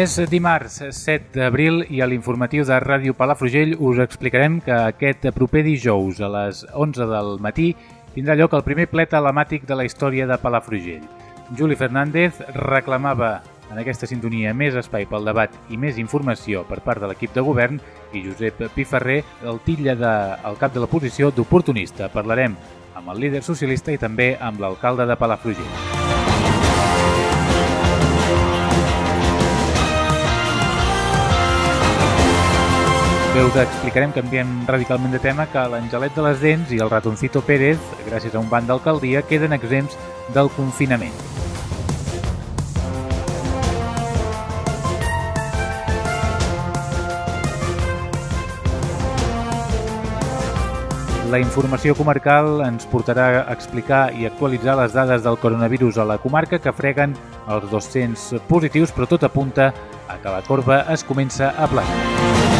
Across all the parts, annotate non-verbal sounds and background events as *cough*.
És dimarts 7 d'abril i a l'informatiu de Ràdio Palafrugell us explicarem que aquest proper dijous a les 11 del matí tindrà lloc el primer ple telemàtic de la història de Palafrugell. Juli Fernández reclamava en aquesta sintonia més espai pel debat i més informació per part de l'equip de govern i Josep Piferrer el titlla de, el cap de la posició d'oportunista. Parlarem amb el líder socialista i també amb l'alcalde de Palafrugell. Bé, us explicarem, canviem radicalment de tema, que l'Angelet de les Dents i el ratoncito Pérez, gràcies a un banc d'alcaldia, queden exempts del confinament. La informació comarcal ens portarà a explicar i actualitzar les dades del coronavirus a la comarca que freguen els 200 positius, però tot apunta a que la corba es comença a planar.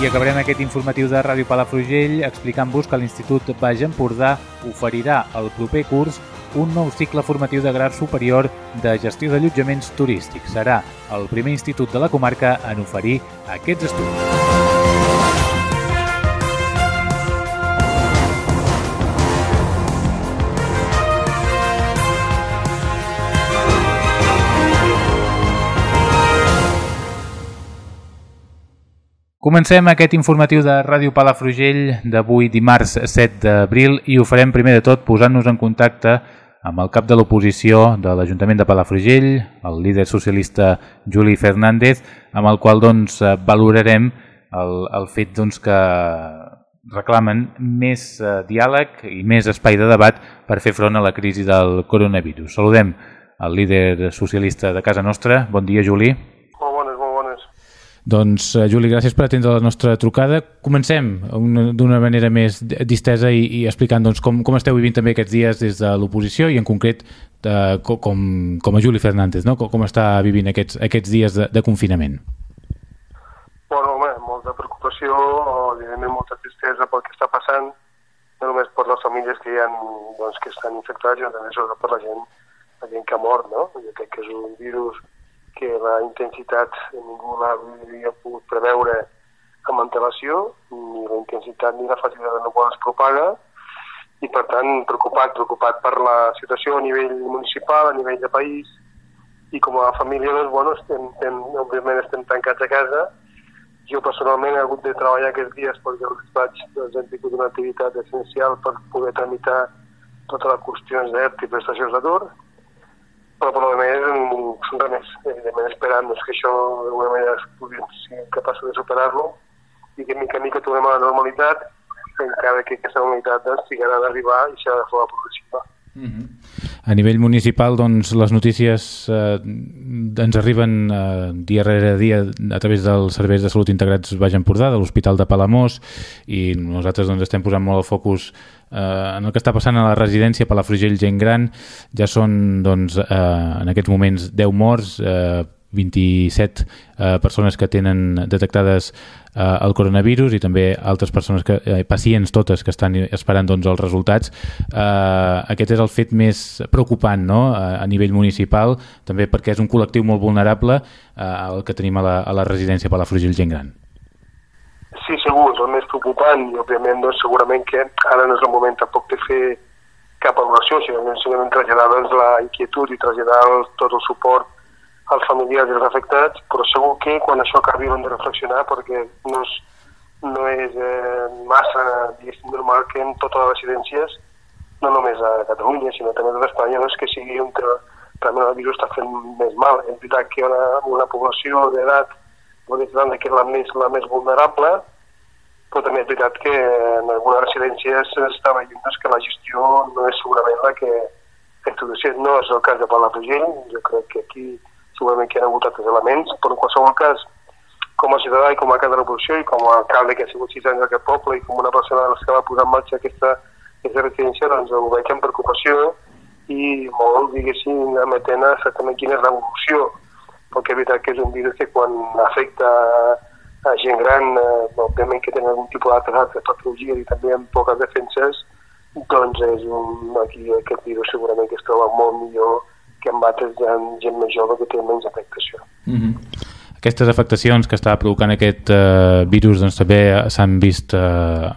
I acabarem aquest informatiu de Ràdio Palafrugell explicant-vos que l'Institut Baix Empordà oferirà el proper curs un nou cicle formatiu de grau superior de gestió d'allotjaments turístics. Serà el primer institut de la comarca en oferir aquests estudis. Comencem aquest informatiu de Ràdio Palafrugell d'avui dimarts 7 d'abril i ho farem primer de tot posant-nos en contacte amb el cap de l'oposició de l'Ajuntament de Palafrugell, el líder socialista Juli Fernández, amb el qual doncs, valorarem el, el fet doncs, que reclamen més eh, diàleg i més espai de debat per fer front a la crisi del coronavirus. Saludem el líder socialista de casa nostra. Bon dia, Juli. Molt bones. Doncs, eh, Juli, gràcies per atendre la nostra trucada. Comencem d'una manera més distesa i, i explicant doncs, com, com esteu vivint també aquests dies des de l'oposició i en concret de, com, com a Juli Fernández, no? com, com està vivint aquests, aquests dies de, de confinament. Bueno, home, molta preocupació, evidentment molta tristesa pel que està passant, no només per les famílies que ha, doncs, que estan infectats, sinó també sobretot per la gent, la gent que ha mort, no? Jo crec que és un virus que la intensitat ningú l'havia pogut preveure amb antelació, ni la intensitat ni la facilitat no quan es propaga, i per tant preocupat, preocupat per la situació a nivell municipal, a nivell de país, i com a família, doncs, bueno, estem, estem, òbviament estem tancats a casa, jo personalment he hagut de treballar aquests dies perquè el despatx doncs, hem tingut una activitat essencial per poder tramitar totes les qüestions d'ERT i prestacions d'atur, però per més, res més, evidentment esperant doncs, que això d'alguna manera ser capaços de superar-lo i que mica en mica tornem a la normalitat, encara que aquesta normalitat doncs, trigarà d'arribar i serà de forma progressiva. Mm -hmm. A nivell municipal, doncs, les notícies eh, ens arriben eh, dia rere dia a través dels serveis de salut integrats Baix Empordà, de l'Hospital de Palamós, i nosaltres doncs, estem posant molt el focus eh, en el que està passant a la residència Palafrugell Gent Gran. Ja són, doncs, eh, en aquests moments 10 morts, eh, 27 eh, persones que tenen detectades eh, el coronavirus i també altres persones, que, eh, pacients totes que estan esperant doncs, els resultats. Eh, aquest és el fet més preocupant no? a, a nivell municipal, també perquè és un col·lectiu molt vulnerable eh, el que tenim a la, a la residència Palafrugell Gent Gran. Sí, segur, és el més preocupant i òbviament doncs, segurament que ara no és el moment tampoc de fer cap valoració, sinó simplement traslladar doncs, la inquietud i traslladar tot el suport als familiars i als afectats, però segur que quan això acabi hem de reflexionar perquè no és, no és eh, massa normal que en totes les residències, no només a Catalunya, sinó també a tot Espanya, doncs, que sigui un que realment el virus està fent més mal. És veritat que una, una població d'edat que és la més, la més vulnerable, però també és veritat que en algunes residències s'està veient doncs, que la gestió no és segurament la que institució no és el cas de Palafrugell, jo crec que aquí segurament que hi ha hagut altres elements, però en qualsevol cas, com a ciutadà i com a cap de revolució i com a alcalde que ha sigut sis anys d'aquest poble i com una persona que va posar en marxa aquesta, aquesta residència, doncs ho veig amb preocupació i molt, diguéssim, emetent exactament quina és l'evolució, perquè és veritat que és un virus que quan afecta a gent gran, eh, òbviament que tenen algun tipus d'altres patologies i també amb poques defenses, doncs és un, aquí aquest virus segurament que es troba molt millor que en altres gent més jove que té menys afectació. Mm -hmm. Aquestes afectacions que està provocant aquest eh, virus doncs, també s'han vist eh,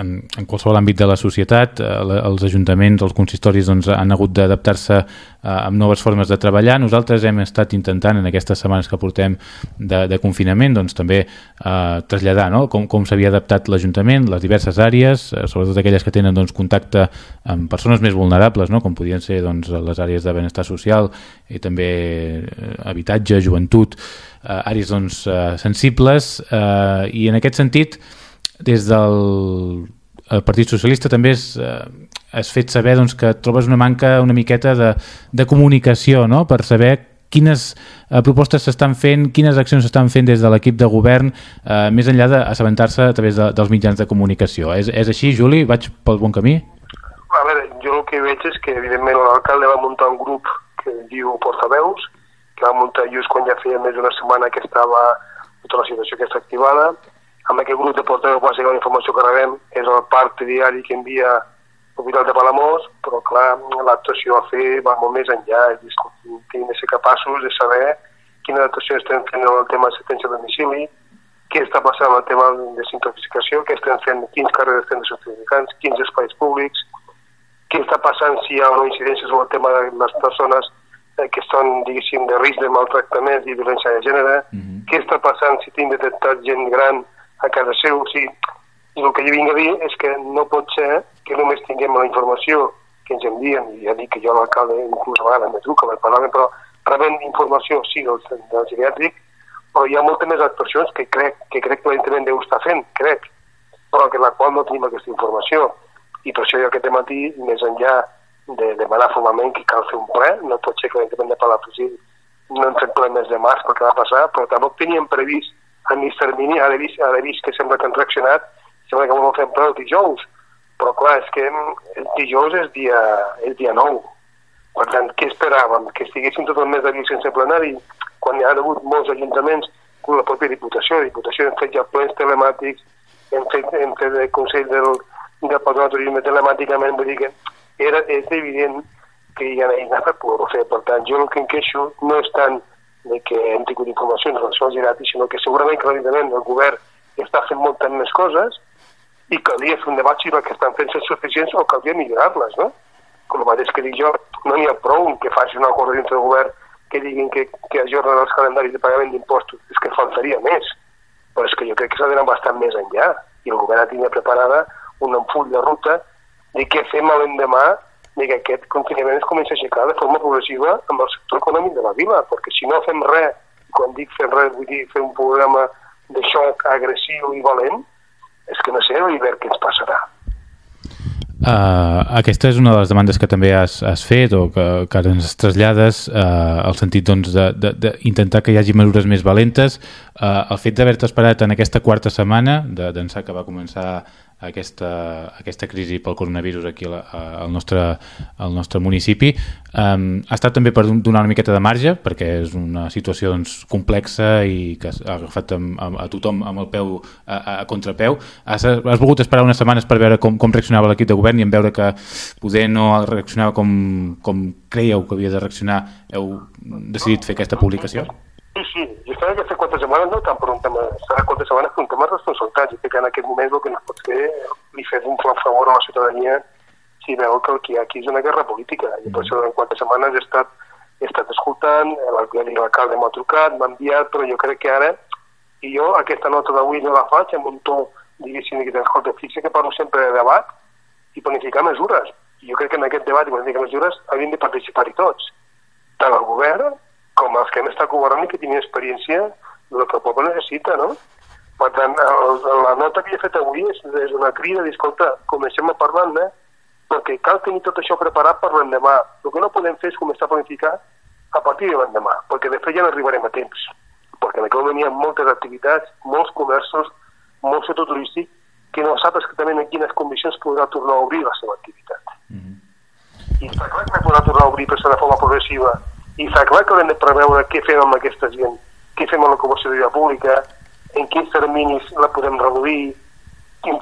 en, en qualsevol àmbit de la societat. Eh, els ajuntaments, els consistoris doncs, han hagut d'adaptar-se eh, amb noves formes de treballar. Nosaltres hem estat intentant en aquestes setmanes que portem de, de confinament doncs, també eh, traslladar no? com, com s'havia adaptat l'Ajuntament, les diverses àrees, eh, sobretot aquelles que tenen doncs, contacte amb persones més vulnerables, no? com podien ser doncs, les àrees de benestar social i també eh, habitatge, joventut, eh, àrees doncs, eh, sensibles eh, i en aquest sentit des del el Partit Socialista també és, eh, has fet saber doncs, que trobes una manca una miqueta de, de comunicació no? per saber quines eh, propostes s'estan fent, quines accions s'estan fent des de l'equip de govern, eh, més enllà d'assabentar-se a través de, dels mitjans de comunicació. És, és així, Juli? Vaig pel bon camí? A veure, jo el que veig és que, evidentment, l'alcalde va muntar un grup que diu portaveus, que va muntar just quan ja feia més d'una setmana que estava tota la situació que està activada. Amb aquest grup de portaveu bàsicament la informació que rebem és el part diari que envia l'Hospital de Palamós, però clar, l'actuació a fer va molt més enllà, és hem de ser capaços de saber quina adaptació estem fent en el tema d'assistència a domicili, què està passant amb el tema de simplificació, què estem fent, quins carrers estem de quins espais públics, què està passant si hi ha una incidència sobre el tema de les persones que són, diguéssim, de risc de maltractament i violència de gènere, mm -hmm. què està passant si tinc detectat gent gran a casa seu, o sigui, i el que jo vinc a dir és que no pot ser que només tinguem la informació que ens envien, i ja dic que jo l'alcalde inclús a vegades me truca per parlar però rebem informació, sí, del, del geriàtric, però hi ha moltes més actuacions que crec que, crec que l'Ajuntament deu estar fent, crec, però que la qual no tenim aquesta informació. I per això jo aquest matí, més enllà de demanar formalment que cal fer un ple, no pot ser que l'Ajuntament de Palafrugell no hem fet ple mes de març perquè va passar, però tampoc teníem previst a mig termini, ara he vist, ara he vist que sembla que han reaccionat, sembla que volen fer ple el dijous, però clar, és que el dijous és dia, és dia nou. Per tant, què esperàvem? Que estiguessin tot el mes de sense plenari, quan hi ha hagut molts ajuntaments, com la pròpia Diputació. La Diputació hem fet ja plens telemàtics, hem fet, hem fet el Consell del, del Patronat de Turisme telemàticament, vull dir que era, és evident que hi ha eines per poder-ho fer. Per tant, jo el que em queixo no és tant de que hem tingut informacions en relació als gratis, sinó que segurament l'Ajuntament, el govern, està fent moltes més coses i calia fer un debat si el que estan fent són suficients o calia millorar-les, no? Com el mateix que dic jo, no n'hi ha prou que faci una cosa dintre del govern que diguin que, que ajornen els calendaris de pagament d'impostos. És que faltaria més. Però és que jo crec que s'ha d'anar bastant més enllà. I el govern ha tingut preparada un full de ruta de què fem l'endemà de que aquest confinament es comença a aixecar de forma progressiva amb el sector econòmic de la vila, perquè si no fem res, quan dic fer res vull dir fer un programa de xoc agressiu i valent, és que no sé i veure què ens passarà. Uh, aquesta és una de les demandes que també has, has fet o que, que ara ens trasllades uh, al sentit d'intentar doncs, que hi hagi mesures més valentes uh, el fet d'haver-te esperat en aquesta quarta setmana d'ençà que va començar aquesta, aquesta crisi pel coronavirus aquí al nostre, al nostre municipi. Um, ha estat també per donar una miqueta de marge perquè és una situació doncs, complexa i que ha agafat a, a, a tothom amb el peu a, a contrapeu. Has, has volgut esperar unes setmanes per veure com, com reaccionava l'equip de govern i en veure que poder no reaccionava com, com creieu que havia de reaccionar. Heu decidit fer aquesta publicació? Sí, sí, jo estava que fer quatre setmanes no tant per un tema, serà quatre setmanes per un tema de responsabilitat, i crec que en aquest moment el que no pot fer li fer un flac favor a la ciutadania si veu que el que hi ha aquí és una guerra política, i per això en quatre setmanes he estat, he estat escoltant, l'alcalde m'ha trucat, m'ha enviat, però jo crec que ara, i jo aquesta nota d'avui no la faig amb un to, diguéssim, que escolta, fixa que parlo sempre de debat i planificar mesures. I jo crec que en aquest debat i planificar mesures havien de participar-hi tots, tant el govern com els que hem estat governant i que tinguin experiència del que el poble necessita, no? Per tant, el, la nota que he fet avui és, és una crida d'escolta, comencem a parlar-ne, perquè cal tenir tot això preparat per l'endemà. El que no podem fer és començar a planificar a partir de l'endemà, perquè després ja no arribarem a temps. Perquè en aquell moment hi ha moltes activitats, molts comerços, molt sector turístic, que no sap exactament en quines condicions podrà tornar a obrir la seva activitat. Mm -hmm. I està clar que podrà tornar a obrir per de forma progressiva, i està clar que haurem de preveure què fem amb aquesta gent, què fem amb de vida pública, en quins terminis la podem reduir,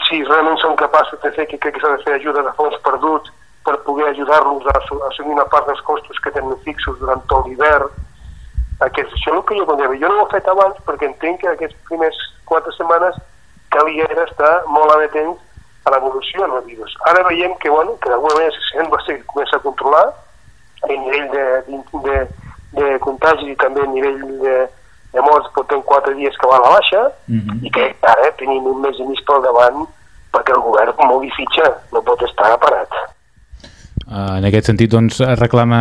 si realment som capaços de fer, que crec que s'ha de fer ajuda de fons perduts per poder ajudar-los a assumir una part dels costos que tenen fixos durant tot l'hivern. Aquest, això és el que jo volia Jo no ho he fet abans perquè entenc que aquests primers quatre setmanes calia era estar molt amatents a l'evolució del virus. Ara veiem que, bueno, que d'alguna manera se sembla ser comença a controlar el nivell de, de, de, de contagi i també el nivell de, Llavors portem quatre dies que va a la baixa uh mhm. -huh. i que ara tenim un mes i mig pel davant perquè el govern mogui fitxa, no pot estar parat. Uh, en aquest sentit, doncs, reclama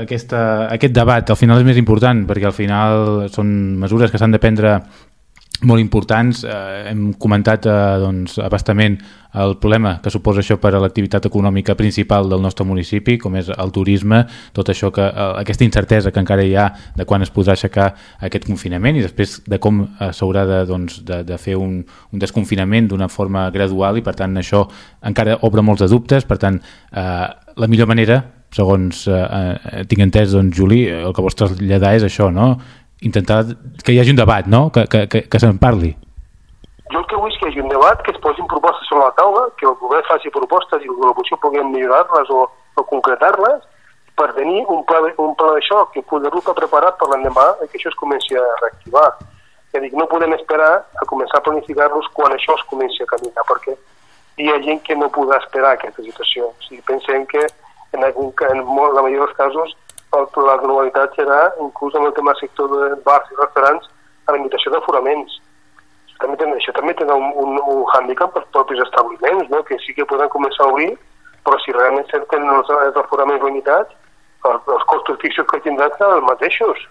aquesta, aquest debat. Al final és més important, perquè al final són mesures que s'han de prendre molt importants. Eh, hem comentat eh, doncs, abastament el problema que suposa això per a l'activitat econòmica principal del nostre municipi, com és el turisme, tot això que eh, aquesta incertesa que encara hi ha de quan es podrà aixecar aquest confinament i després de com eh, s'haurà de, doncs, de, de fer un, un desconfinament d'una forma gradual i per tant això encara obre molts de dubtes, per tant eh, la millor manera segons eh, eh, tinc entès, doncs, Juli, el que vols traslladar és això, no? Intentar que hi hagi un debat, no? que, que, que, que se'n parli. Jo que vull és que hi hagi un debat, que es posin propostes sobre la taula, que el govern faci propostes i potser puguem millorar-les o, o concretar-les per tenir un pla, de, un pla de xoc que full de ruta preparat per l'endemà que això es comenci a reactivar. Ja dic, no podem esperar a començar a planificar-nos quan això es comenci a caminar, perquè hi ha gent que no podrà esperar aquesta situació. O sigui, pensem que en, algun, en molt, la majoria dels casos el, la globalitat serà, inclús en el tema del sector de bars i restaurants, a la limitació d'aforaments. També ten, això també té un, un, un hàndicap pels propis establiments, no? que sí que poden començar a obrir, però si realment tenen els, els aforaments limitats, els, els costos fixos que tindran seran els mateixos.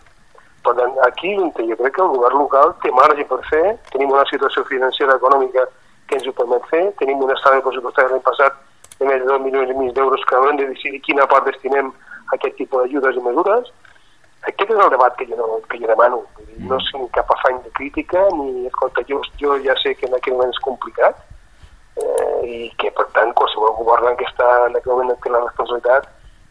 Per tant, aquí jo crec que el govern local té marge per fer, tenim una situació financera econòmica que ens ho permet fer, tenim un estat de pressupostari l'any passat de més de 2 milions i mig d'euros que haurem de decidir quina part destinem aquest tipus d'ajudes i mesures. Aquest és el debat que jo, que jo demano. No soc cap afany de crítica, ni, escolta, jo, jo ja sé que en aquest moment és complicat, eh, i que, per tant, qualsevol governant que està en aquest moment té la responsabilitat,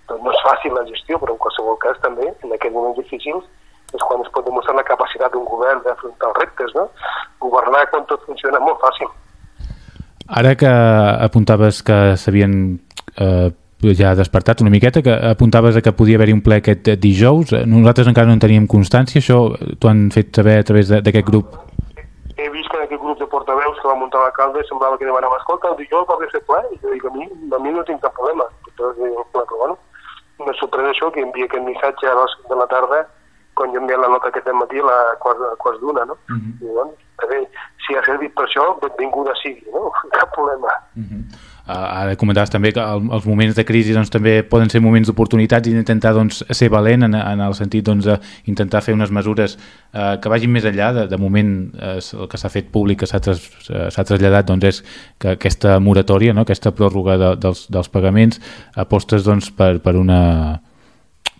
doncs no és fàcil la gestió, però en qualsevol cas també, en aquests moments difícils, és quan es pot demostrar la capacitat d'un govern d'afrontar els reptes, no? Governar quan tot funciona és molt fàcil. Ara que apuntaves que s'havien eh, ja despertat una miqueta, que apuntaves a que podia haver-hi un ple aquest dijous. Nosaltres encara no en teníem constància, això t'ho han fet saber a través d'aquest grup? He vist que en aquest grup de portaveus que va muntar l'alcalde semblava que demanava, escolta, el dijous va fer ple, i jo dic, a mi, a mi no tinc cap problema. Però, però bueno, me sorprèn això que envia aquest missatge a les de la tarda quan jo enviat la nota aquest matí a quarts, a quarts d'una, no? Uh -huh. I, bueno, a veure, si ha servit per això, benvinguda sigui, no? *laughs* Cap problema. Uh -huh. Uh, ara comentaves també que el, els moments de crisi doncs, també poden ser moments d'oportunitats i intentar doncs, ser valent en, en el sentit doncs, d'intentar fer unes mesures uh, que vagin més enllà. De, de moment uh, el que s'ha fet públic, que s'ha tras, traslladat doncs, és que aquesta moratòria, no? aquesta pròrroga de, dels, dels pagaments apostes doncs, per, per una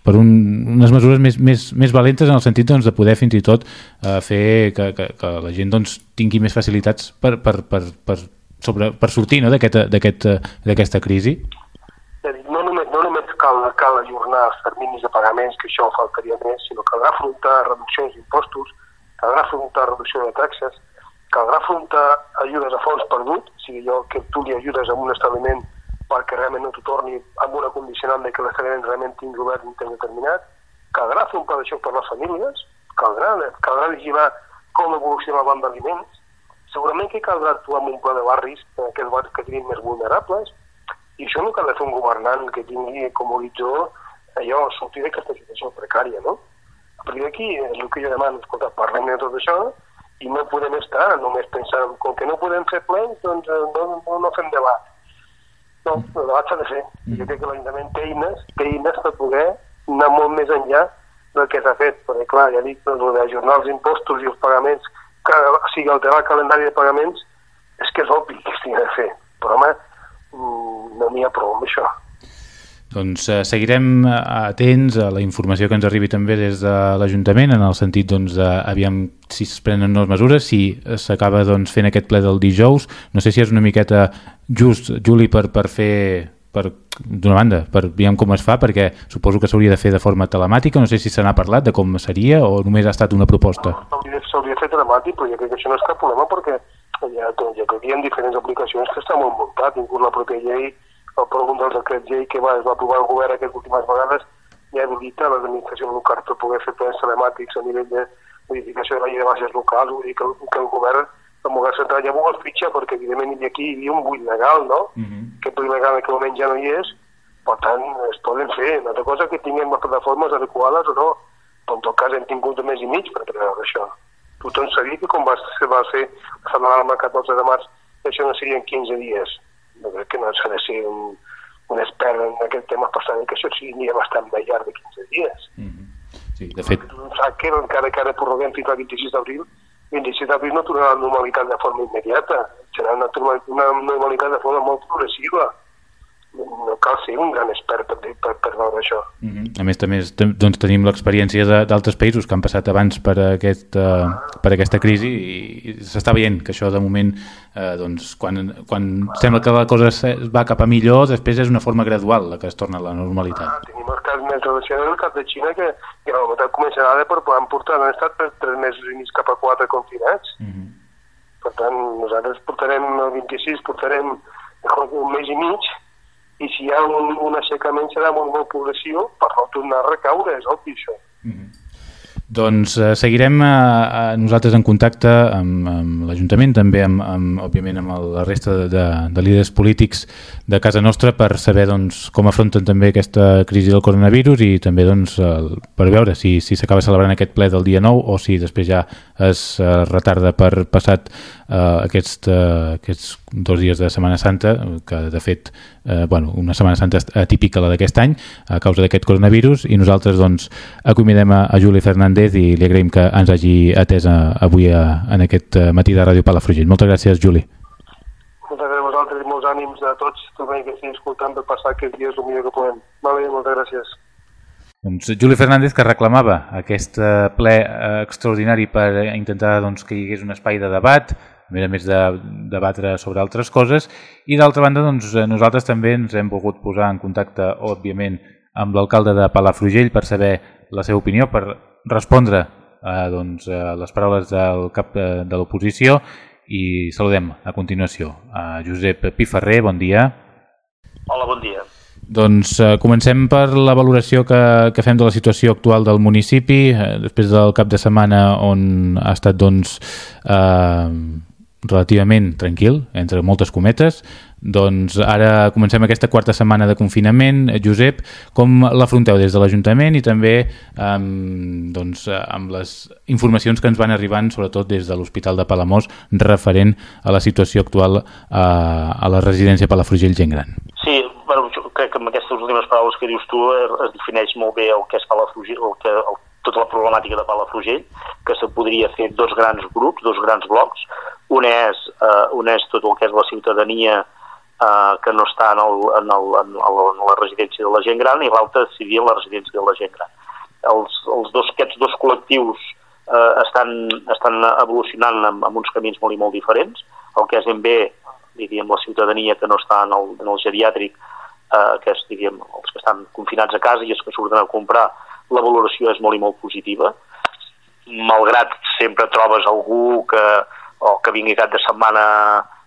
per un, unes mesures més, més, més valentes en el sentit doncs, de poder fins i tot uh, fer que, que, que la gent doncs, tingui més facilitats per, per, per, per sobre, per sortir no, d'aquesta aquest, crisi? No només, no només cal, cal ajornar els terminis de pagaments, que això faltaria més, sinó caldrà afrontar reduccions d'impostos, caldrà afrontar reducció de taxes, caldrà afrontar ajudes a fons perdut, o sigui, jo que tu li ajudes a un establiment perquè realment no t'ho torni amb una condicional de que l'establiment realment tingui obert un temps determinat, caldrà fer un pla xoc per les famílies, caldrà, caldrà vigilar com evoluciona el banc d'aliments, segurament que caldrà actuar amb un pla de barris en aquells barris que tenim més vulnerables i això no cal de fer un governant que tingui com a horitzó allò, sortir d'aquesta situació precària, no? A partir d'aquí és el que jo demano, escolta, parlem de tot això i no podem estar només pensant, com que no podem fer plens, doncs eh, no, no, no fem debat. No, el debat s'ha de fer. Mm. Jo crec que l'Ajuntament té eines, té eines per poder anar molt més enllà del que s'ha fet, perquè clar, ja dic, doncs, d'ajornar els impostos i els pagaments que sigui alterar el calendari de pagaments, és que és obvi que s'ha de fer. Però, home, mm, no n'hi ha prou amb això. Doncs eh, seguirem eh, atents a la informació que ens arribi també des de l'Ajuntament en el sentit doncs, de, aviam si es prenen noves mesures, si s'acaba doncs, fent aquest ple del dijous. No sé si és una miqueta just, Juli, per, per fer per d'una banda, per veure com es fa, perquè suposo que s'hauria de fer de forma telemàtica, no sé si se n'ha parlat de com seria o només ha estat una proposta. S'hauria de fer telemàtic, però jo crec que això no és cap problema perquè ja, crec que hi ha diferents aplicacions que està molt muntat, inclús la pròpia llei el pregunt del decret llei que va, es va aprovar el govern aquestes últimes vegades ja habilita l'administració local per poder fer plans telemàtics a nivell de modificació de la llei de bases locals, vull dir que, que el govern el govern central ja ho fitxa perquè evidentment aquí hi havia un buit legal, no? Uh -huh. Que buit legal en aquell moment ja no hi és, per tant es poden fer. Una altra cosa que tinguem les plataformes adequades o no, però en tot cas hem tingut un mes i mig per preveure això. Tothom sabia que com va ser, va ser la setmana del 14 de març, això no serien 15 dies no crec que no s'ha de ser un, un expert en aquest tema per saber que això sigui bastant més llarg de 15 dies. Mm -hmm. Sí, de fet... Que encara que ara prorroguem fins al 26 d'abril, 26 d'abril no tornarà a la normalitat de forma immediata, serà una, una normalitat de forma molt progressiva no cal ser un gran expert per, per, per veure això. Mm -hmm. A més, també doncs, tenim l'experiència d'altres països que han passat abans per, aquest, uh, per aquesta crisi i, s'està veient que això de moment eh, doncs, quan, quan sembla que la cosa va cap a millor després és una forma gradual la que es torna a la normalitat. Ah, tenim el més relacionat el cas de Xina que, que a la meitat començarà de per han portat, han estat per tres mesos i mig cap a quatre confinats. Mm -hmm. Per tant, nosaltres portarem el 26, portarem un mes i mig i si hi ha un, un aixecament serà molt, molt progressiu per no tornar a recaure, és obvi això. Mm -hmm. Doncs eh, seguirem eh, eh, nosaltres en contacte amb, amb l'Ajuntament, també amb, amb, òbviament amb el, la resta de, de, de líders polítics de casa nostra per saber doncs, com afronten també aquesta crisi del coronavirus i també doncs, el, per veure si s'acaba si celebrant aquest ple del dia 9 o si després ja es eh, retarda per passat eh, aquests, eh, aquests dos dies de Setmana Santa, que de fet eh, bueno, una Setmana Santa atípica la d'aquest any a causa d'aquest coronavirus i nosaltres doncs acomiadem a, a Juli Fernández i li agraïm que ens hagi atès a, avui a, en aquest eh, matí de Ràdio Palafrugell. Moltes gràcies, Juli. Moltes gràcies a vosaltres i molts ànims a tots també que estiguin escoltant per passar aquests dies el millor que podem. Vale, moltes gràcies. Doncs Juli Fernández que reclamava aquest eh, ple eh, extraordinari per intentar doncs, que hi hagués un espai de debat, a més de debatre sobre altres coses i d'altra banda doncs, eh, nosaltres també ens hem volgut posar en contacte òbviament amb l'alcalde de Palafrugell per saber la seva opinió, per respondre a, doncs, a les paraules del cap de, de l'oposició i saludem a continuació a Josep Piferrer, bon dia. Hola, bon dia. Doncs eh, comencem per la valoració que, que fem de la situació actual del municipi, eh, després del cap de setmana on ha estat doncs, eh, relativament tranquil, entre moltes cometes. Doncs ara comencem aquesta quarta setmana de confinament. Josep, com l'afronteu des de l'Ajuntament i també amb, doncs, amb les informacions que ens van arribant, sobretot des de l'Hospital de Palamós, referent a la situació actual a, a la residència Palafrugell Gent Gran? Crec que amb aquestes últimes paraules que dius tu es defineix molt bé el que és Palafrugell, el que, el, tota la problemàtica de Palafrugell, que se podria fer dos grans grups, dos grans blocs. Un és, eh, un és tot el que és la ciutadania eh, que no està en, el, en, el, en, el, en la residència de la gent gran i l'altre seria la residència de la gent gran. Els, els dos, aquests dos col·lectius eh, estan, estan evolucionant amb, amb uns camins molt i molt diferents. El que és ben bé, diríem, la ciutadania que no està en el, en el geriàtric, eh, que és, diríem, els que estan confinats a casa i els que surten a comprar, la valoració és molt i molt positiva, malgrat sempre trobes algú que, o que vingui cap de setmana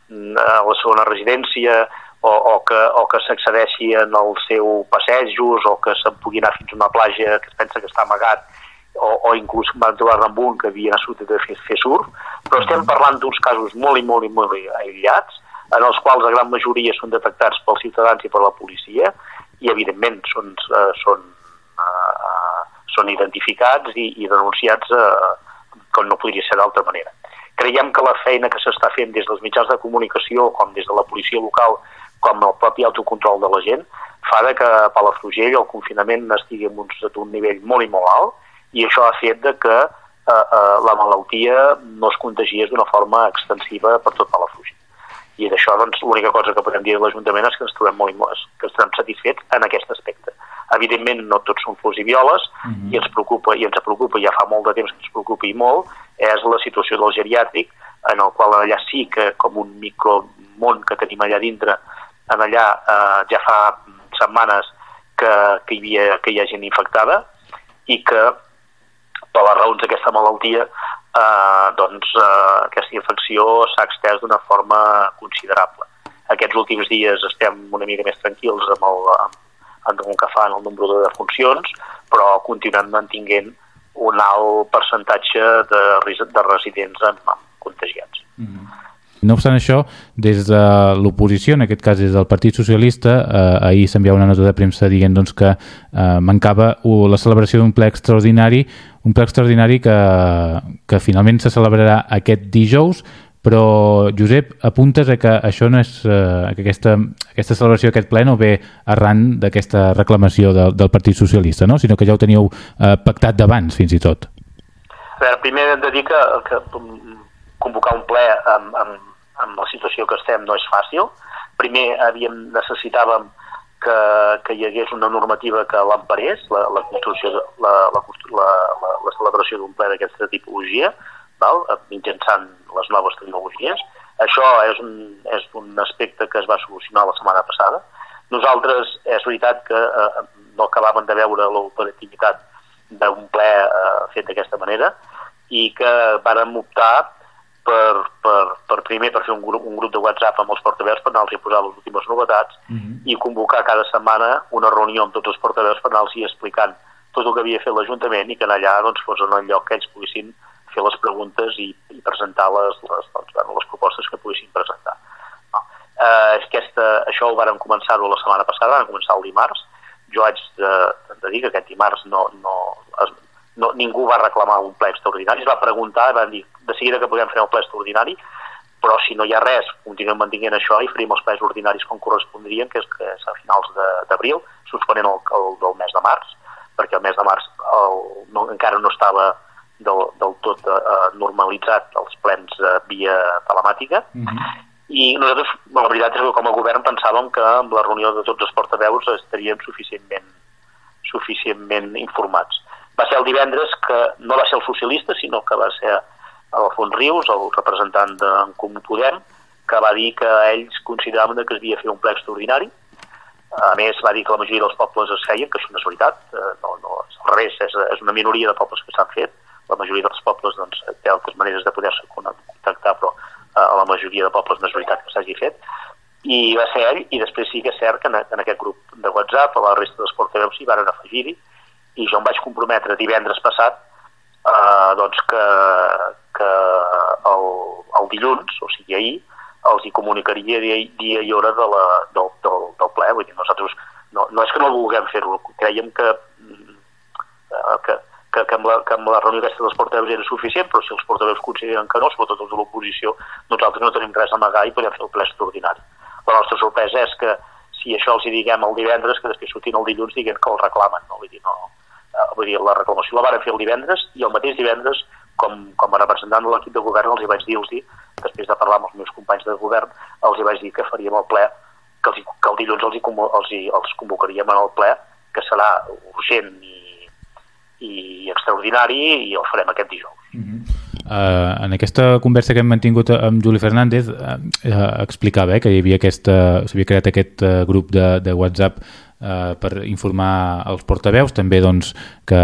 mm, a la segona residència o, o que, o que s'accedeixi en el seu passejos o que se'n pugui anar fins a una platja que es pensa que està amagat o, o inclús van trobar amb un que havia sortit de fer, fer surf, però estem parlant d'uns casos molt i molt i molt aïllats en els quals la gran majoria són detectats pels ciutadans i per la policia i evidentment són, eh, són eh, són identificats i, i denunciats eh, com no podria ser d'altra manera. Creiem que la feina que s'està fent des dels mitjans de comunicació, com des de la policia local, com el propi autocontrol de la gent, fa de que a Palafrugell el confinament estigui en un, un nivell molt i molt alt i això ha fet de que eh, eh, la malaltia no es contagiés d'una forma extensiva per tot Palafrugell. I d'això, doncs, l'única cosa que podem dir a l'Ajuntament és que ens trobem molt que estem satisfets en aquest aspecte. Evidentment, no tots són flors i violes, mm -hmm. i ens preocupa, i ens preocupa, ja fa molt de temps que ens preocupa i molt, és la situació del geriàtric, en el qual allà sí que, com un micromón que tenim allà dintre, en allà eh, ja fa setmanes que, que, hi havia, que hi ha gent infectada i que per les raons d'aquesta malaltia eh, doncs, eh, aquesta infecció s'ha extès d'una forma considerable. Aquests últims dies estem una mica més tranquils amb el, amb, amb el que fa en el nombre de defuncions, però continuem mantinguent un alt percentatge de, de residents amb, amb contagiats. Mm -hmm. No obstant això, des de l'oposició, en aquest cas des del Partit Socialista, eh, ahir s'enviava una nota de premsa dient doncs, que eh, mancava la celebració d'un ple extraordinari, un ple extraordinari que, que finalment se celebrarà aquest dijous, però, Josep, apuntes a que això no és, eh, que aquesta, aquesta celebració, aquest ple no ve arran d'aquesta reclamació de, del Partit Socialista, no? sinó que ja ho teníeu eh, pactat d'abans, fins i tot. A veure, primer hem de dir que, que convocar un ple amb, amb, amb la situació que estem no és fàcil. Primer havíem, necessitàvem que, que hi hagués una normativa que l'emparés, la, la, construcció, la, la, la, la, celebració d'un ple d'aquesta tipologia, val? mitjançant les noves tecnologies. Això és un, és un aspecte que es va solucionar la setmana passada. Nosaltres, és veritat que eh, no acabàvem de veure l'operativitat d'un ple eh, fet d'aquesta manera i que vàrem optar per, per, per primer per fer un grup, un grup de WhatsApp amb els portaveus per anar-los a posar les últimes novetats uh mhm. -huh. i convocar cada setmana una reunió amb tots els portaveus per anar-los explicant tot el que havia fet l'Ajuntament i que allà doncs, fos en el lloc que ells poguessin fer les preguntes i, i presentar les, les, doncs, bueno, les propostes que poguessin presentar. No. Eh, aquesta, això ho vàrem començar-ho la setmana passada, vam començar el dimarts. Jo haig de, de dir que aquest dimarts no, no, no, ningú va reclamar un ple extraordinari, es va preguntar, van dir de seguida que podem fer un ple extraordinari, però si no hi ha res, continuem mantinguent això i faríem els plens ordinaris com correspondrien, que és, que és a finals d'abril, suspenent el, el, del mes de març, perquè el mes de març el, no, encara no estava del, del tot eh, normalitzat els plens eh, via telemàtica, mm -hmm. i nosaltres, la veritat és que com a govern pensàvem que amb la reunió de tots els portaveus estaríem suficientment, suficientment informats va ser el divendres que no va ser el socialista, sinó que va ser Alfons Rius, el representant d'en Comú Podem, que va dir que ells consideraven que es havia fer un ple extraordinari. A més, va dir que la majoria dels pobles es feien, que això no és veritat, eh, no, no, al revés, és, és una minoria de pobles que s'han fet. La majoria dels pobles doncs, té altres maneres de poder-se contactar, però a eh, la majoria de pobles no és veritat que s'hagi fet. I va ser ell, i després sí que és cert que en, en aquest grup de WhatsApp, a la resta dels portaveus s'hi van afegir-hi, i jo em vaig comprometre divendres passat eh, doncs que, que el, el dilluns, o sigui ahir, els hi comunicaria dia, dia i hora de la, del, del, del ple. Vull dir, nosaltres no, no és que no vulguem fer-ho, creiem que, eh, que, que, que, amb la, que amb la reunió aquesta dels portaveus era suficient, però si els portaveus consideren que no, sobretot els de l'oposició, nosaltres no tenim res a amagar i podem fer el ple extraordinari. La nostra sorpresa és que si això els hi diguem el divendres, que després sortint el dilluns diguen que el reclamen. No? Vull dir, no, eh, vull dir, la reclamació la van fer el divendres i el mateix divendres, com, com a representant de l'equip de govern, els hi vaig dir, els dir, després de parlar amb els meus companys de govern, els hi vaig dir que faríem el ple, que, els, que el dilluns els, hi, els, hi, els convocaríem en el ple, que serà urgent i, i extraordinari i el farem aquest dijous. Mm -hmm. Uh, en aquesta conversa que hem mantingut amb Juli Fernández uh, uh, explicava eh, que hi havia aquesta, s'havia creat aquest uh, grup de, de WhatsApp eh, per informar els portaveus, també doncs, que,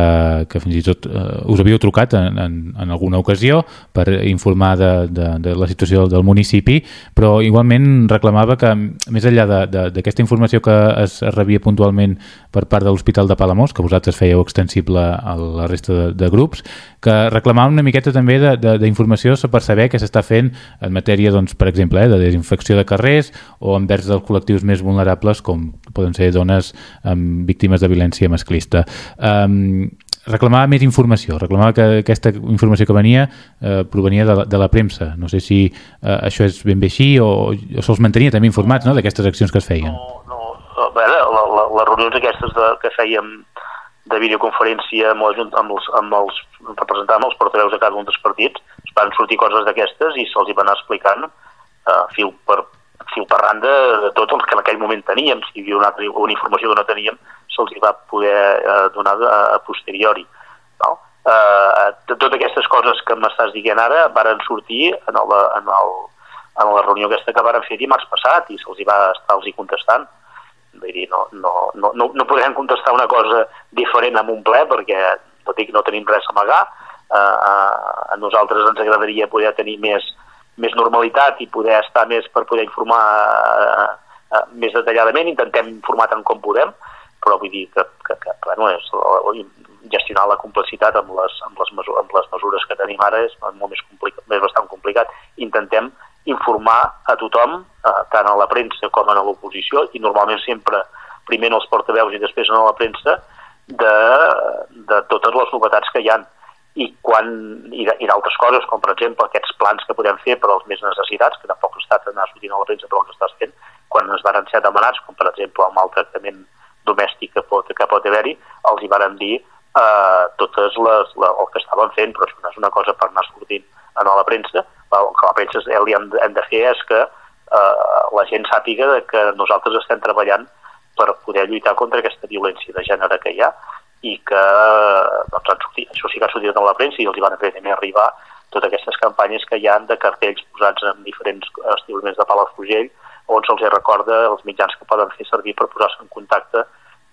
que fins i tot eh, us havíeu trucat en, en, en alguna ocasió per informar de, de, de la situació del municipi, però igualment reclamava que, més enllà d'aquesta informació que es rebia puntualment per part de l'Hospital de Palamós, que vosaltres fèieu extensible a la resta de, de grups, que reclamava una miqueta també d'informació per saber què s'està fent en matèria, doncs, per exemple, eh, de desinfecció de carrers o envers dels col·lectius més vulnerables com poden ser dones um, víctimes de violència masclista. Um, reclamava més informació, reclamava que aquesta informació que venia eh, provenia de la, de la premsa. No sé si eh, això és ben bé així o, o se'ls mantenia també informats no, d'aquestes accions que es feien. No, no. A veure, la, la, les reunions aquestes de, que fèiem de videoconferència amb, amb, els, amb els representants, els portaveus de cada un dels partits, es van sortir coses d'aquestes i se'ls hi van anar explicant uh, fil per fil per randa de tot el que en aquell moment teníem, si hi havia una, altra, una informació que no teníem, se'ls va poder uh, donar a, a posteriori. No? Uh, totes aquestes coses que m'estàs dient ara varen sortir en, el, en, el, en la reunió aquesta que varen fer dimarts passat i se'ls va estar els hi contestant. Vull dir, no, no, no, no, no podrem contestar una cosa diferent en un ple perquè no, dic, no tenim res a amagar. Uh, uh, a nosaltres ens agradaria poder tenir més, més normalitat i poder estar més per poder informar uh, uh, més detalladament, intentem informar tant com podem, però vull dir que, que, que bueno, és, gestionar la complexitat amb les, amb, les mesures, amb les mesures que tenim ara és molt més complicat, és bastant complicat. Intentem informar a tothom, eh, tant a la premsa com a l'oposició, i normalment sempre primer en els portaveus i després en la premsa, de, de totes les novetats que hi han i, quan, i d'altres coses, com per exemple aquests plans que podem fer per als més necessitats, que tampoc ha estat anar sortint a la premsa però el que estàs fent, quan ens van ser demanats, com per exemple el maltractament domèstic que pot, que pot haver-hi, els hi vàrem dir eh, totes les, la, el que estaven fent, però no és una cosa per anar sortint a la premsa, el que la premsa li hem, hem de fer és que eh, la gent sàpiga que nosaltres estem treballant per poder lluitar contra aquesta violència de gènere que hi ha i que doncs, han sortit, això sí que ha sortit a la premsa i els hi van fer també arribar totes aquestes campanyes que hi han de cartells posats en diferents establiments de Palafrugell on se'ls recorda els mitjans que poden fer servir per posar-se en contacte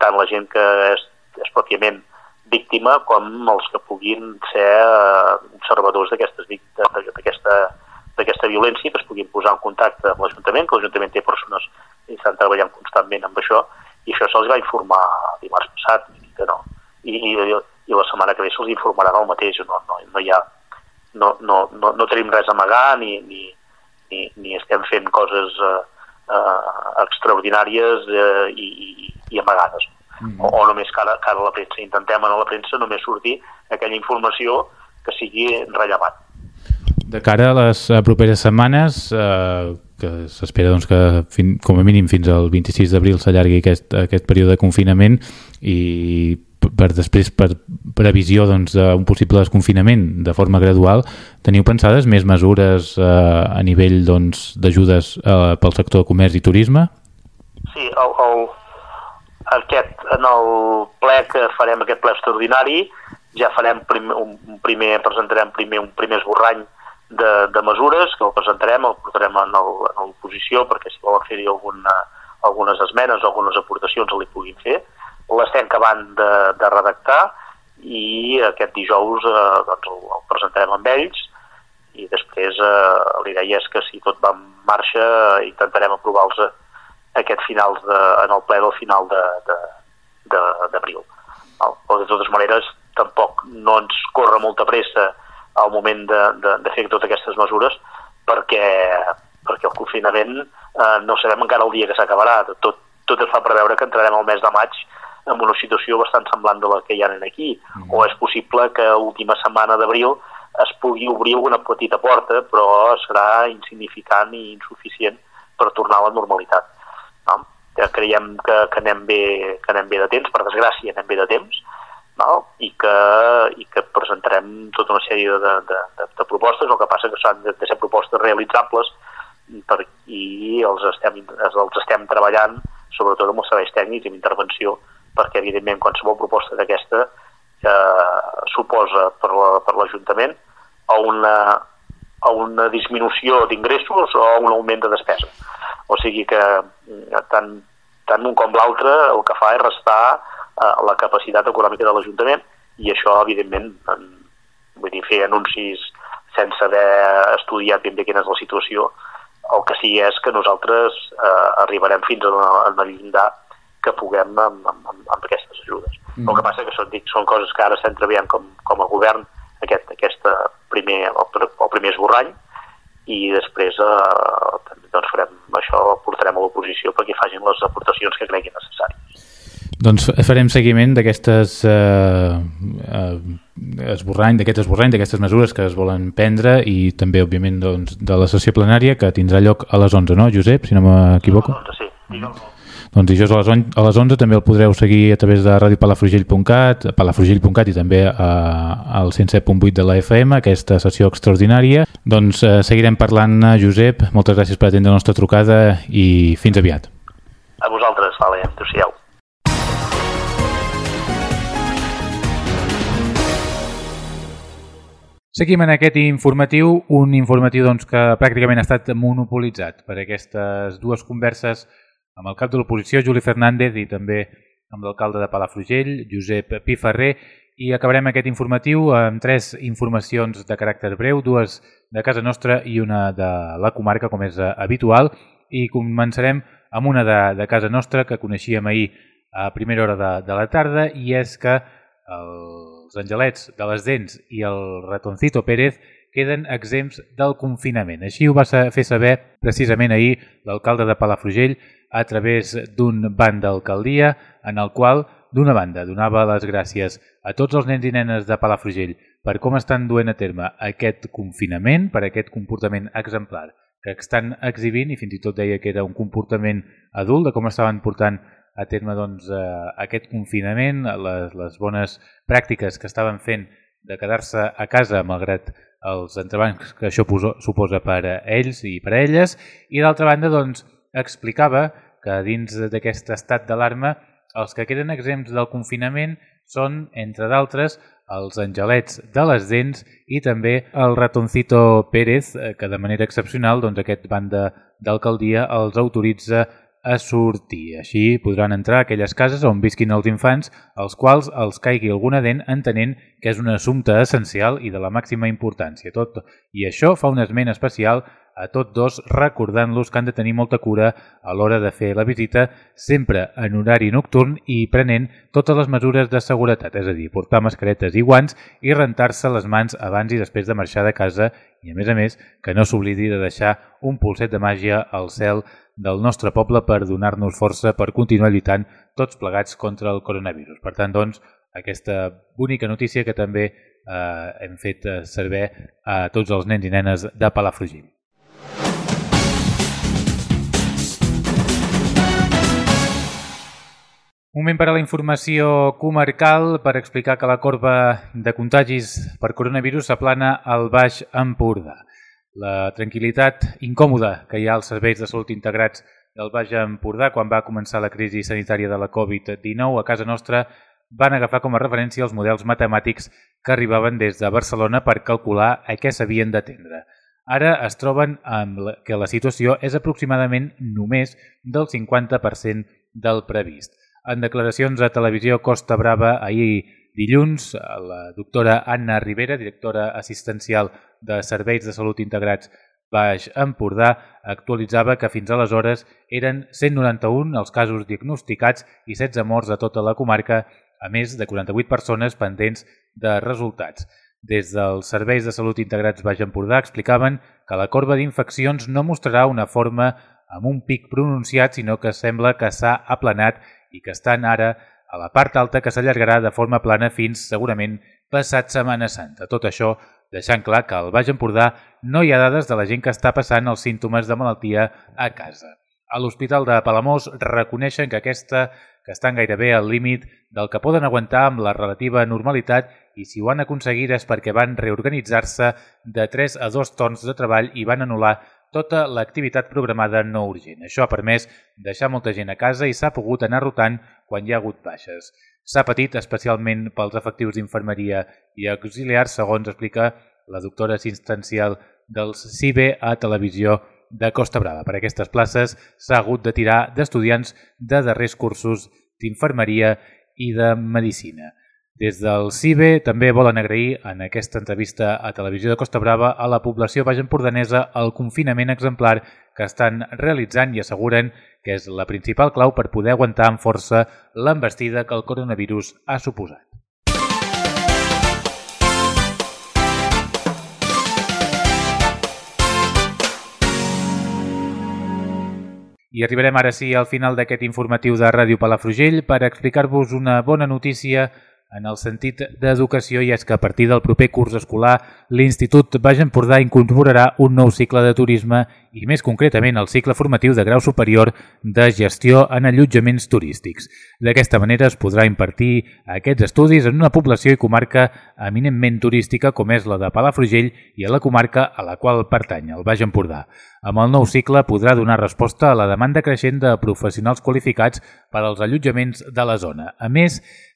tant la gent que és, és pròpiament víctima com els que puguin ser eh, observadors d'aquesta violència, que es puguin posar en contacte amb l'Ajuntament, que l'Ajuntament té persones que estan treballant constantment amb això, i això se'ls va informar dimarts passat, que no. I, i, i la setmana que ve se'ls informarà del mateix, no, no, no hi ha no, no, no, no tenim res a amagar ni, ni, ni, ni estem fent coses eh, eh, extraordinàries eh, i, i, i amagades. Mm -hmm. o, o només cara, cara a la premsa. Intentem a la premsa només sortir aquella informació que sigui rellevant. De cara a les eh, properes setmanes, eh, que s'espera doncs, que fin, com a mínim fins al 26 d'abril s'allargui aquest, aquest període de confinament i per després, per previsió doncs, d'un possible desconfinament de forma gradual, teniu pensades més mesures eh, a nivell doncs, d'ajudes doncs, eh, pel sector comerç i turisme? Sí, el, el, aquest, en el ple que farem aquest ple extraordinari ja farem primer, un, un primer, presentarem primer un primer esborrany de, de mesures, que el presentarem, el portarem en l'oposició perquè si volen fer-hi alguna, algunes esmenes o algunes aportacions li puguin fer l'estem acabant de, de redactar i aquest dijous eh, doncs el, el presentarem amb ells i després eh, l'idea és que si tot va en marxa eh, intentarem aprovar-los aquest final de, en el ple del final d'abril. De, de totes maneres, tampoc no ens corre molta pressa al moment de, de, de fer totes aquestes mesures perquè, perquè el confinament eh, no sabem encara el dia que s'acabarà. Tot, tot es fa preveure que entrarem al mes de maig amb una situació bastant semblant de la que hi ha aquí. Mm. O és possible que l'última setmana d'abril es pugui obrir una petita porta, però serà insignificant i insuficient per tornar a la normalitat. No? Ja creiem que, que, anem bé, que anem bé de temps, per desgràcia anem bé de temps, no? I, que, i que presentarem tota una sèrie de, de, de, de propostes, el que passa que s'han de, de ser propostes realitzables per, i els estem, els estem treballant sobretot amb els serveis tècnics i amb intervenció perquè evidentment qualsevol proposta d'aquesta eh, suposa per l'Ajuntament la, a una, a una disminució d'ingressos o a un augment de despesa. O sigui que eh, tant, tant un com l'altre el que fa és restar eh, la capacitat econòmica de l'Ajuntament i això, evidentment, en, vull dir, fer anuncis sense haver estudiat ben bé quina és la situació, el que sí és que nosaltres eh, arribarem fins a, a llindar que puguem amb, amb, amb, amb aquestes ajudes. Mm. El que passa que són, dic, són coses que ara treballant com, com a govern aquest, aquesta primer, el, el primer esborrany i després eh, doncs farem això, portarem a l'oposició perquè facin les aportacions que creguin necessàries. Doncs farem seguiment d'aquestes eh, eh, esborrany, d'aquest esborrany, d'aquestes mesures que es volen prendre i també, òbviament, doncs, de la sessió plenària que tindrà lloc a les 11, no, Josep, si no m'equivoco? A les 11, sí. Mm. Doncs dijous a les, on, a les 11 també el podreu seguir a través de radiopalafrugell.cat, palafrugell.cat i també a, al 107.8 de la FM, aquesta sessió extraordinària. Doncs eh, seguirem parlant, Josep. Moltes gràcies per atendre la nostra trucada i fins aviat. A vosaltres, vale, adéu-siau. Seguim en aquest informatiu, un informatiu doncs, que pràcticament ha estat monopolitzat per aquestes dues converses amb el cap de l'oposició, Juli Fernández, i també amb l'alcalde de Palafrugell, Josep Piferrer, i acabarem aquest informatiu amb tres informacions de caràcter breu, dues de casa nostra i una de la comarca, com és habitual, i començarem amb una de, de casa nostra que coneixíem ahir a primera hora de, de la tarda, i és que el els angelets de les dents i el ratoncito Pérez queden exempts del confinament. Així ho va fer saber precisament ahir l'alcalde de Palafrugell a través d'un banc d'alcaldia en el qual, d'una banda, donava les gràcies a tots els nens i nenes de Palafrugell per com estan duent a terme aquest confinament, per aquest comportament exemplar que estan exhibint i fins i tot deia que era un comportament adult de com estaven portant a terme doncs, eh, aquest confinament, les, les bones pràctiques que estaven fent de quedar-se a casa malgrat els entrebancs que això suposa per a ells i per a elles i d'altra banda doncs, explicava que dins d'aquest estat d'alarma els que queden exempts del confinament són, entre d'altres, els angelets de les dents i també el ratoncito Pérez, eh, que de manera excepcional doncs, aquest banda d'alcaldia els autoritza a sortir. Així podran entrar a aquelles cases on visquin els infants, als quals els caigui alguna dent entenent que és un assumpte essencial i de la màxima importància. Tot i això fa un esment especial a tots dos recordant-los que han de tenir molta cura a l'hora de fer la visita, sempre en horari nocturn i prenent totes les mesures de seguretat, és a dir, portar mascaretes i guants i rentar-se les mans abans i després de marxar de casa i, a més a més, que no s'oblidi de deixar un pulset de màgia al cel del nostre poble per donar-nos força per continuar lluitant tots plegats contra el coronavirus. Per tant, doncs, aquesta bonica notícia que també eh, hem fet eh, servir a tots els nens i nenes de Palafrugell. Moment per a la informació comarcal per explicar que la corba de contagis per coronavirus s'aplana al Baix Empordà. La tranquil·litat incòmoda que hi ha als serveis de salut integrats del Baix Empordà quan va començar la crisi sanitària de la Covid-19 a casa nostra van agafar com a referència els models matemàtics que arribaven des de Barcelona per calcular a què s'havien d'atendre. Ara es troben amb que la situació és aproximadament només del 50% del previst. En declaracions a Televisió Costa Brava ahir Dilluns, la doctora Anna Rivera, directora assistencial de Serveis de Salut Integrats Baix Empordà, actualitzava que fins aleshores eren 191 els casos diagnosticats i 16 morts a tota la comarca, a més de 48 persones pendents de resultats. Des dels Serveis de Salut Integrats Baix Empordà explicaven que la corba d'infeccions no mostrarà una forma amb un pic pronunciat, sinó que sembla que s'ha aplanat i que estan ara a la part alta que s'allargarà de forma plana fins, segurament, passat Setmana Santa. Tot això deixant clar que al Baix Empordà no hi ha dades de la gent que està passant els símptomes de malaltia a casa. A l'Hospital de Palamós reconeixen que aquesta que estan gairebé al límit del que poden aguantar amb la relativa normalitat i si ho han aconseguit és perquè van reorganitzar-se de 3 a 2 torns de treball i van anul·lar tota l'activitat programada no urgent. Això ha permès deixar molta gent a casa i s'ha pogut anar rotant quan hi ha hagut baixes. S'ha patit especialment pels efectius d'infermeria i auxiliars, segons explica la doctora assistencial del CIBE a televisió de Costa Brava. Per aquestes places s'ha hagut de tirar d'estudiants de darrers cursos d'infermeria i de medicina. Des del CIBE també volen agrair en aquesta entrevista a Televisió de Costa Brava a la població baix-empordanesa el confinament exemplar que estan realitzant i asseguren que és la principal clau per poder aguantar amb força l'embestida que el coronavirus ha suposat. I arribarem ara sí al final d'aquest informatiu de Ràdio Palafrugell per explicar-vos una bona notícia en el sentit d'educació i és que a partir del proper curs escolar l'Institut Baix Empordà incorporarà un nou cicle de turisme i més concretament el cicle formatiu de grau superior de gestió en allotjaments turístics. D'aquesta manera es podrà impartir aquests estudis en una població i comarca eminentment turística com és la de Palafrugell i a la comarca a la qual pertany, el Baix Empordà. Amb el nou cicle podrà donar resposta a la demanda creixent de professionals qualificats per als allotjaments de la zona. A més,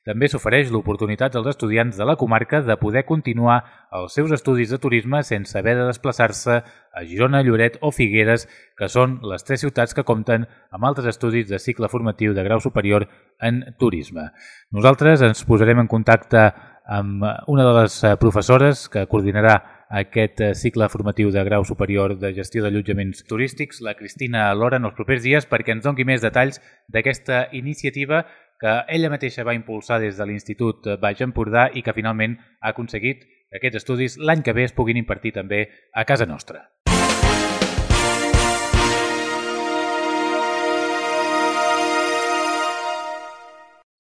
també s'ofereix l'oportunitat als estudiants de la comarca de poder continuar els seus estudis de turisme sense haver de desplaçar-se a Girona, Lloret o Figueres, que són les tres ciutats que compten amb altres estudis de cicle formatiu de grau superior en turisme. Nosaltres ens posarem en contacte amb una de les professores que coordinarà aquest cicle formatiu de grau superior de gestió d'allotjaments turístics, la Cristina Lora, en els propers dies perquè ens doni més detalls d'aquesta iniciativa que ella mateixa va impulsar des de l'Institut Baix Empordà i que finalment ha aconseguit que aquests estudis l'any que ve es puguin impartir també a casa nostra.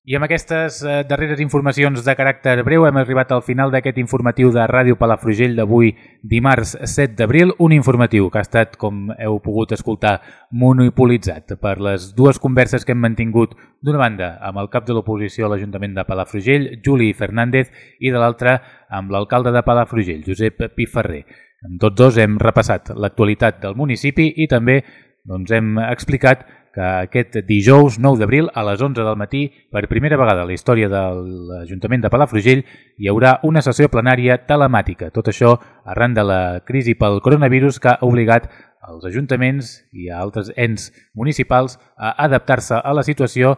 I amb aquestes eh, darreres informacions de caràcter breu hem arribat al final d'aquest informatiu de Ràdio Palafrugell d'avui dimarts 7 d'abril, un informatiu que ha estat, com heu pogut escoltar, monopolitzat per les dues converses que hem mantingut d'una banda amb el cap de l'oposició a l'Ajuntament de Palafrugell, Juli Fernández, i de l'altra amb l'alcalde de Palafrugell, Josep Piferrer. Amb tots dos hem repassat l'actualitat del municipi i també doncs, hem explicat que aquest dijous 9 d'abril a les 11 del matí, per primera vegada a la història de l'Ajuntament de Palafrugell, hi haurà una sessió plenària telemàtica. Tot això arran de la crisi pel coronavirus que ha obligat als ajuntaments i a altres ens municipals a adaptar-se a la situació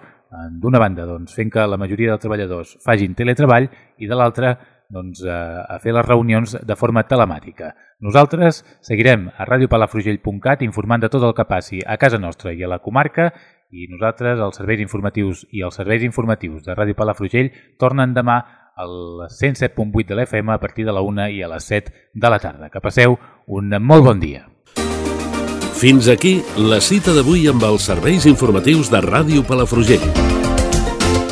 d'una banda doncs, fent que la majoria dels treballadors fagin teletreball i de l'altra doncs, a fer les reunions de forma telemàtica. Nosaltres seguirem a radiopalafrugell.cat informant de tot el que passi a casa nostra i a la comarca i nosaltres, els serveis informatius i els serveis informatius de Ràdio Palafrugell tornen demà al 107.8 de l'FM a partir de la 1 i a les 7 de la tarda. Que passeu un molt bon dia. Fins aquí la cita d'avui amb els serveis informatius de Ràdio Palafrugell.